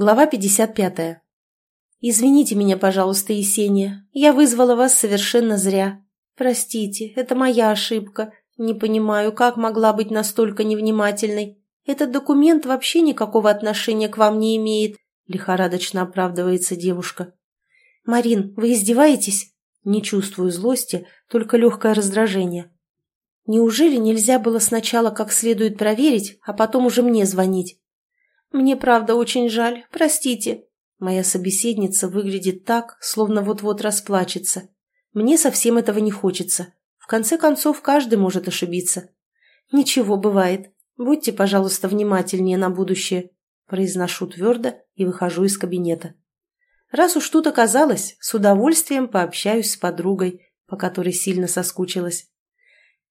Глава 55. «Извините меня, пожалуйста, Есения. Я вызвала вас совершенно зря. Простите, это моя ошибка. Не понимаю, как могла быть настолько невнимательной. Этот документ вообще никакого отношения к вам не имеет», — лихорадочно оправдывается девушка. «Марин, вы издеваетесь?» Не чувствую злости, только легкое раздражение. «Неужели нельзя было сначала как следует проверить, а потом уже мне звонить?» «Мне правда очень жаль, простите». Моя собеседница выглядит так, словно вот-вот расплачется. Мне совсем этого не хочется. В конце концов, каждый может ошибиться. «Ничего, бывает. Будьте, пожалуйста, внимательнее на будущее», произношу твердо и выхожу из кабинета. Раз уж тут оказалось, с удовольствием пообщаюсь с подругой, по которой сильно соскучилась.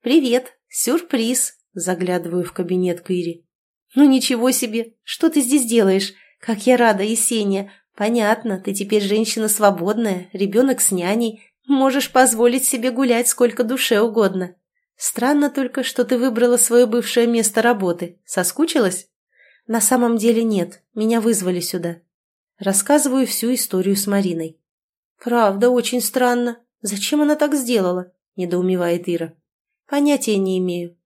«Привет! Сюрприз!» – заглядываю в кабинет к. «Ну ничего себе! Что ты здесь делаешь? Как я рада, Есения! Понятно, ты теперь женщина свободная, ребенок с няней, можешь позволить себе гулять сколько душе угодно. Странно только, что ты выбрала свое бывшее место работы. Соскучилась?» «На самом деле нет, меня вызвали сюда». Рассказываю всю историю с Мариной. «Правда, очень странно. Зачем она так сделала?» – недоумевает Ира. «Понятия не имею.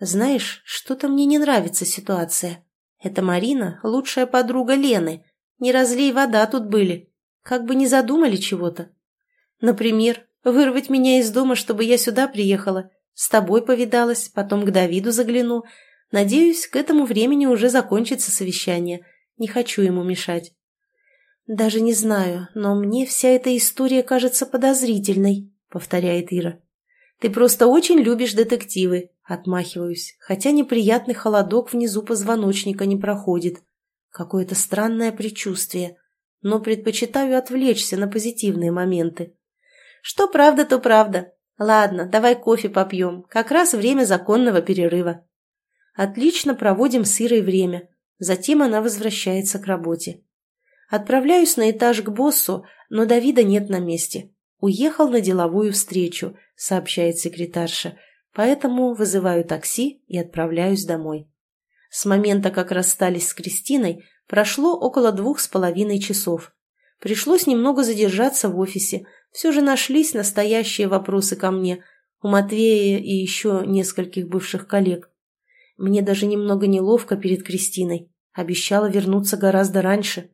Знаешь, что-то мне не нравится ситуация. Эта Марина – лучшая подруга Лены. Не разлей вода тут были. Как бы не задумали чего-то. Например, вырвать меня из дома, чтобы я сюда приехала. С тобой повидалась, потом к Давиду загляну. Надеюсь, к этому времени уже закончится совещание. Не хочу ему мешать. Даже не знаю, но мне вся эта история кажется подозрительной, повторяет Ира. Ты просто очень любишь детективы, Отмахиваюсь, хотя неприятный холодок внизу позвоночника не проходит. Какое-то странное предчувствие, но предпочитаю отвлечься на позитивные моменты. Что правда, то правда. Ладно, давай кофе попьем, как раз время законного перерыва. Отлично проводим с Ирой время, затем она возвращается к работе. Отправляюсь на этаж к боссу, но Давида нет на месте. Уехал на деловую встречу, сообщает секретарша, Поэтому вызываю такси и отправляюсь домой. С момента, как расстались с Кристиной, прошло около двух с половиной часов. Пришлось немного задержаться в офисе. Все же нашлись настоящие вопросы ко мне, у Матвея и еще нескольких бывших коллег. Мне даже немного неловко перед Кристиной. Обещала вернуться гораздо раньше.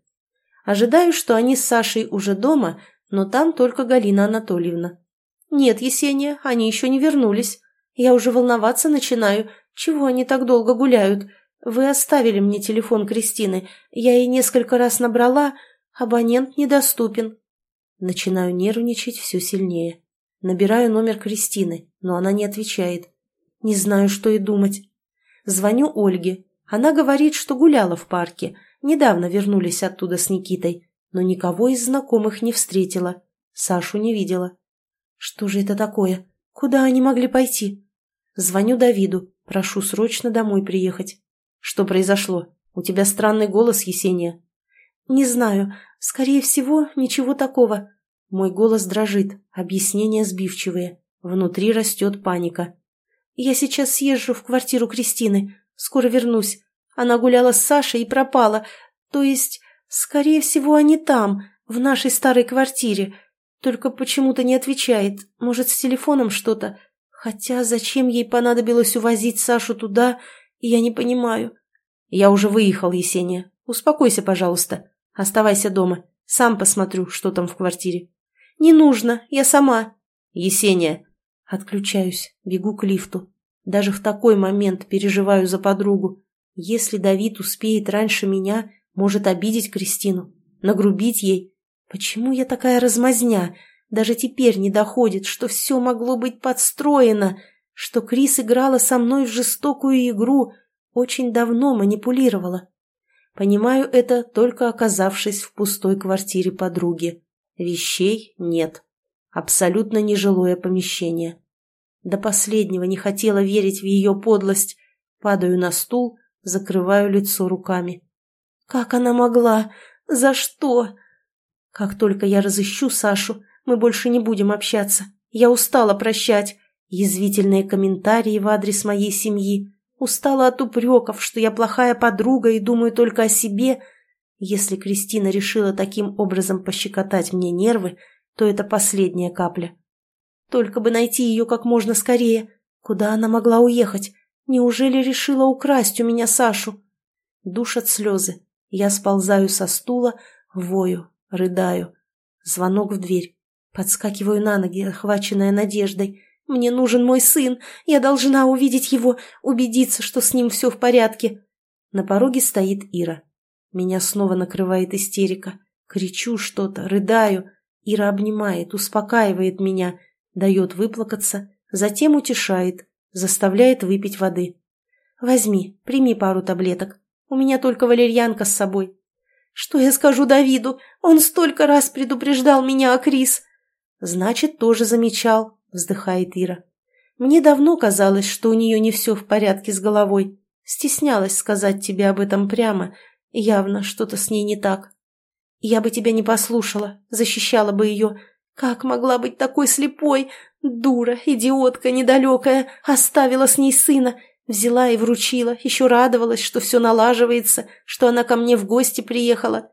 Ожидаю, что они с Сашей уже дома, но там только Галина Анатольевна. Нет, Есения, они еще не вернулись. Я уже волноваться начинаю. Чего они так долго гуляют? Вы оставили мне телефон Кристины. Я ей несколько раз набрала. Абонент недоступен. Начинаю нервничать все сильнее. Набираю номер Кристины, но она не отвечает. Не знаю, что и думать. Звоню Ольге. Она говорит, что гуляла в парке. Недавно вернулись оттуда с Никитой, но никого из знакомых не встретила. Сашу не видела. Что же это такое? Куда они могли пойти? Звоню Давиду, прошу срочно домой приехать. Что произошло? У тебя странный голос, Есения. Не знаю. Скорее всего, ничего такого. Мой голос дрожит, объяснения сбивчивые. Внутри растет паника. Я сейчас съезжу в квартиру Кристины. Скоро вернусь. Она гуляла с Сашей и пропала. То есть, скорее всего, они там, в нашей старой квартире. Только почему-то не отвечает. Может, с телефоном что-то. Хотя зачем ей понадобилось увозить Сашу туда, я не понимаю. Я уже выехал, Есения. Успокойся, пожалуйста. Оставайся дома. Сам посмотрю, что там в квартире. Не нужно, я сама. Есения. Отключаюсь, бегу к лифту. Даже в такой момент переживаю за подругу. Если Давид успеет раньше меня, может обидеть Кристину, нагрубить ей. Почему я такая размазня? Даже теперь не доходит, что все могло быть подстроено, что Крис играла со мной в жестокую игру, очень давно манипулировала. Понимаю это, только оказавшись в пустой квартире подруги. Вещей нет. Абсолютно нежилое помещение. До последнего не хотела верить в ее подлость. Падаю на стул, закрываю лицо руками. Как она могла? За что? Как только я разыщу Сашу, мы больше не будем общаться. Я устала прощать. Язвительные комментарии в адрес моей семьи. Устала от упреков, что я плохая подруга и думаю только о себе. Если Кристина решила таким образом пощекотать мне нервы, то это последняя капля. Только бы найти ее как можно скорее. Куда она могла уехать? Неужели решила украсть у меня Сашу? Душат слезы. Я сползаю со стула, вою, рыдаю. Звонок в дверь. Подскакиваю на ноги, охваченная надеждой. Мне нужен мой сын. Я должна увидеть его, убедиться, что с ним все в порядке. На пороге стоит Ира. Меня снова накрывает истерика. Кричу что-то, рыдаю. Ира обнимает, успокаивает меня, дает выплакаться, затем утешает, заставляет выпить воды. «Возьми, прими пару таблеток. У меня только валерьянка с собой». «Что я скажу Давиду? Он столько раз предупреждал меня о Крис». «Значит, тоже замечал», — вздыхает Ира. «Мне давно казалось, что у нее не все в порядке с головой. Стеснялась сказать тебе об этом прямо. Явно что-то с ней не так. Я бы тебя не послушала, защищала бы ее. Как могла быть такой слепой? Дура, идиотка недалекая, оставила с ней сына, взяла и вручила, еще радовалась, что все налаживается, что она ко мне в гости приехала.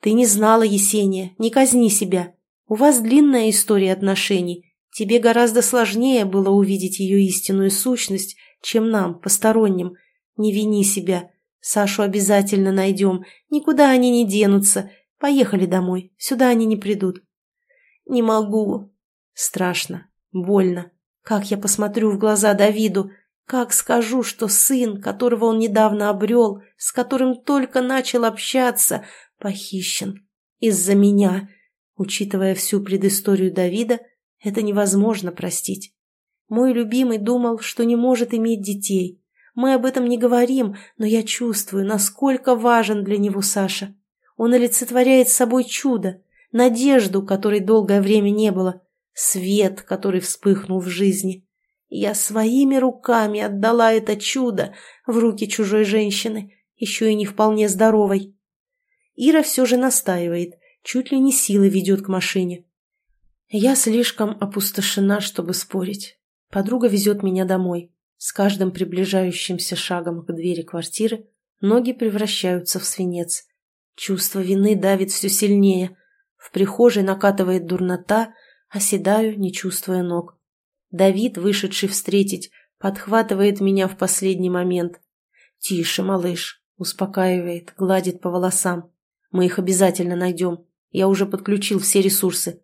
Ты не знала, Есения, не казни себя. У вас длинная история отношений. Тебе гораздо сложнее было увидеть ее истинную сущность, чем нам, посторонним. Не вини себя. Сашу обязательно найдем. Никуда они не денутся. Поехали домой. Сюда они не придут. Не могу. Страшно. Больно. Как я посмотрю в глаза Давиду? Как скажу, что сын, которого он недавно обрел, с которым только начал общаться, похищен? Из-за меня. Учитывая всю предысторию Давида, это невозможно простить. Мой любимый думал, что не может иметь детей. Мы об этом не говорим, но я чувствую, насколько важен для него Саша. Он олицетворяет собой чудо, надежду, которой долгое время не было, свет, который вспыхнул в жизни. Я своими руками отдала это чудо в руки чужой женщины, еще и не вполне здоровой. Ира все же настаивает, чуть ли не силой ведет к машине. Я слишком опустошена, чтобы спорить. Подруга везет меня домой. С каждым приближающимся шагом к двери квартиры ноги превращаются в свинец. Чувство вины давит все сильнее. В прихожей накатывает дурнота, оседаю, не чувствуя ног. Давид, вышедший встретить, подхватывает меня в последний момент. «Тише, малыш», — успокаивает, гладит по волосам. «Мы их обязательно найдем. Я уже подключил все ресурсы».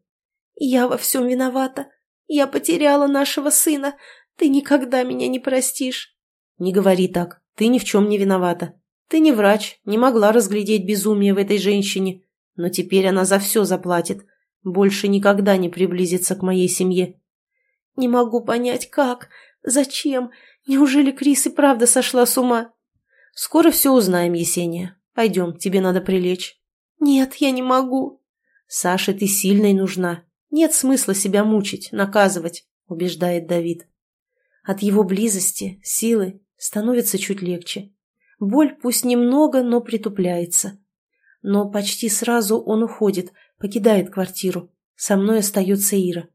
«Я во всем виновата. Я потеряла нашего сына. Ты никогда меня не простишь. Не говори так. Ты ни в чем не виновата. Ты не врач, не могла разглядеть безумие в этой женщине. Но теперь она за все заплатит. Больше никогда не приблизится к моей семье. Не могу понять, как, зачем. Неужели Крис и правда сошла с ума? Скоро все узнаем, Есения. Пойдем, тебе надо прилечь. Нет, я не могу. Саше ты сильной нужна. Нет смысла себя мучить, наказывать, убеждает Давид. От его близости, силы становится чуть легче. Боль пусть немного, но притупляется. Но почти сразу он уходит, покидает квартиру. Со мной остается Ира.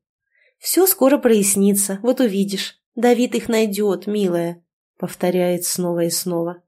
«Все скоро прояснится, вот увидишь. Давид их найдет, милая», — повторяет снова и снова.